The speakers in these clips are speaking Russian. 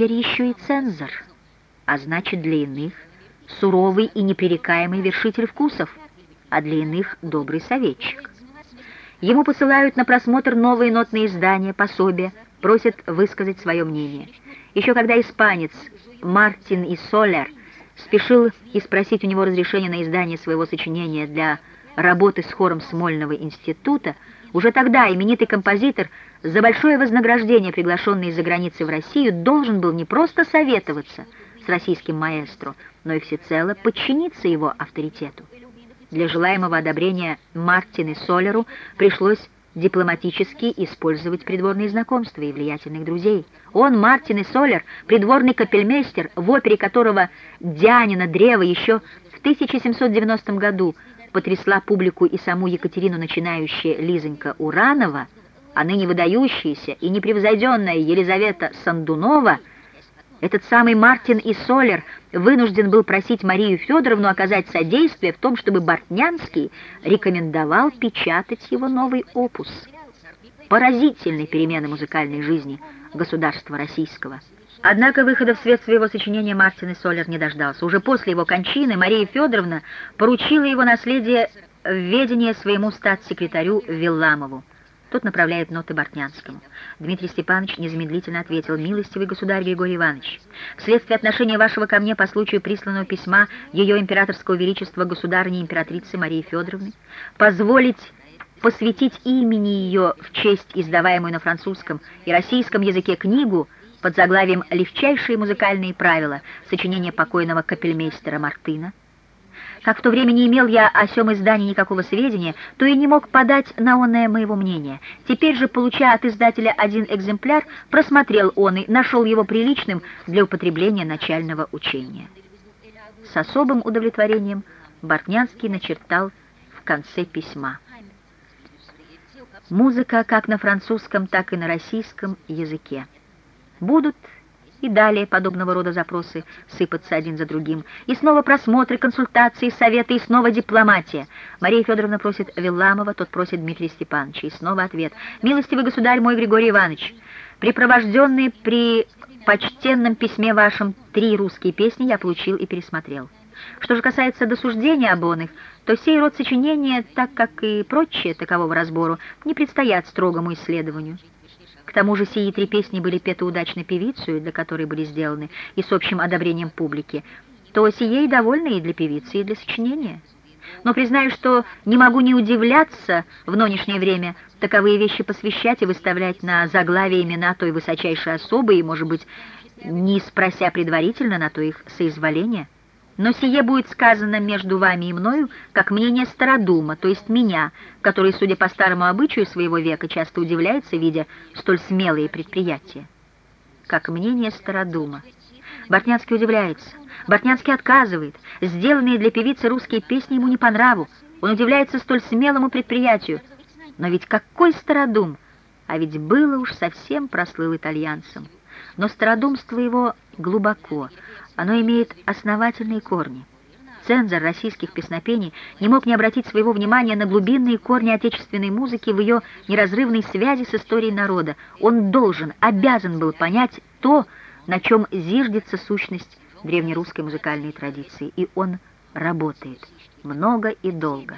теперь еще и цензор, а значит для иных суровый и непререкаемый вершитель вкусов, а для иных добрый советчик. Ему посылают на просмотр новые нотные издания, пособия, просят высказать свое мнение. Еще когда испанец Мартин и Солер спешил и спросить у него разрешения на издание своего сочинения для работы с хором Смольного института, уже тогда именитый композитор за большое вознаграждение, приглашенный из-за границы в Россию, должен был не просто советоваться с российским маэстро, но и всецело подчиниться его авторитету. Для желаемого одобрения Мартин Солеру пришлось дипломатически использовать придворные знакомства и влиятельных друзей. Он, Мартин и Солер, придворный капельмейстер, в опере которого «Дианина древо» еще в 1790 году потрясла публику и саму Екатерину начинающая Лизонька Уранова, а ныне выдающаяся и непревзойденная Елизавета Сандунова – этот самый Мартин и Солер вынужден был просить Марию Федоровну оказать содействие в том, чтобы Бортнянский рекомендовал печатать его новый опус. Поразительной перемены музыкальной жизни государства российского. Однако выхода в свет своего сочинения Мартин и Солер не дождался. Уже после его кончины Мария Федоровна поручила его наследие в ведение своему статс-секретарю Вилламову. Тот направляет ноты Бортнянскому. Дмитрий Степанович незамедлительно ответил, «Милостивый государь Григорий Иванович, вследствие отношения вашего ко мне по случаю присланного письма Ее Императорского Величества государыни императрицы Марии Федоровны, позволить посвятить имени ее в честь издаваемую на французском и российском языке книгу под заглавием «Легчайшие музыкальные правила» сочинения покойного капельмейстера Мартына, как в то время не имел я о сём издании никакого сведения, то и не мог подать на оное моего мнения. Теперь же, получая от издателя один экземпляр, просмотрел он и нашел его приличным для употребления начального учения. С особым удовлетворением Бортнянский начертал в конце письма. Музыка как на французском, так и на российском языке. Будут и далее подобного рода запросы сыпаться один за другим. И снова просмотры, консультации, советы, и снова дипломатия. Мария Федоровна просит Вилламова, тот просит Дмитрия Степановича. И снова ответ. «Милостивый государь мой Григорий Иванович, припровожденные при почтенном письме вашем три русские песни я получил и пересмотрел. Что же касается досуждения об то сей род сочинения, так как и прочие такового разбору, не предстоят строгому исследованию». К тому же сии три песни были петы удачной певицей, для которой были сделаны, и с общим одобрением публики, то сие и довольно и для певицы, и для сочинения. Но признаю, что не могу не удивляться в нынешнее время таковые вещи посвящать и выставлять на заглавие имена той высочайшей особы, и, может быть, не спрося предварительно на то их соизволение. Но сие будет сказано между вами и мною, как мнение стародума, то есть меня, который, судя по старому обычаю своего века, часто удивляется, видя столь смелые предприятия. Как мнение стародума. Бортнянский удивляется. Бортнянский отказывает. Сделанные для певицы русские песни ему не по нраву. Он удивляется столь смелому предприятию. Но ведь какой стародум! А ведь было уж совсем прослыл итальянцем. Но стародумство его глубоко, оно имеет основательные корни. Цензор российских песнопений не мог не обратить своего внимания на глубинные корни отечественной музыки в ее неразрывной связи с историей народа. Он должен, обязан был понять то, на чем зиждется сущность древнерусской музыкальной традиции, и он работает много и долго.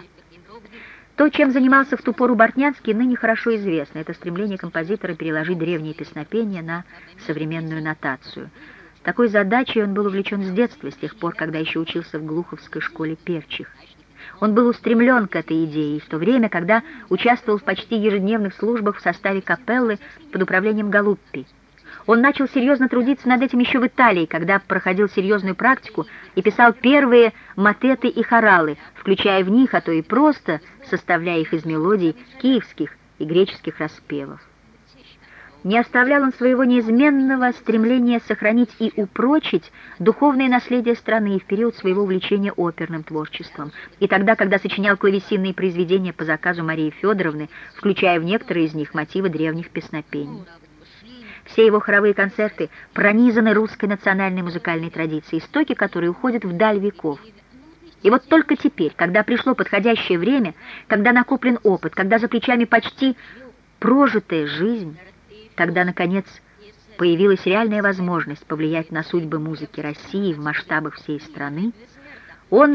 То, чем занимался в ту пору Бортнянский, ныне хорошо известно. Это стремление композитора переложить древние песнопения на современную нотацию – такой задачей он был увлечен с детства, с тех пор, когда еще учился в Глуховской школе певчих. Он был устремлен к этой идее, и в то время, когда участвовал в почти ежедневных службах в составе капеллы под управлением Галуппи. Он начал серьезно трудиться над этим еще в Италии, когда проходил серьезную практику и писал первые матеты и хоралы, включая в них, а то и просто составляя их из мелодий киевских и греческих распевов не оставлял он своего неизменного стремления сохранить и упрочить духовное наследие страны в период своего увлечения оперным творчеством, и тогда, когда сочинял клавесинные произведения по заказу Марии Федоровны, включая в некоторые из них мотивы древних песнопений. Все его хоровые концерты пронизаны русской национальной музыкальной традицией, истоки которой уходят вдаль веков. И вот только теперь, когда пришло подходящее время, когда накоплен опыт, когда за плечами почти прожитая жизнь, Тогда, наконец, появилась реальная возможность повлиять на судьбы музыки России в масштабах всей страны, он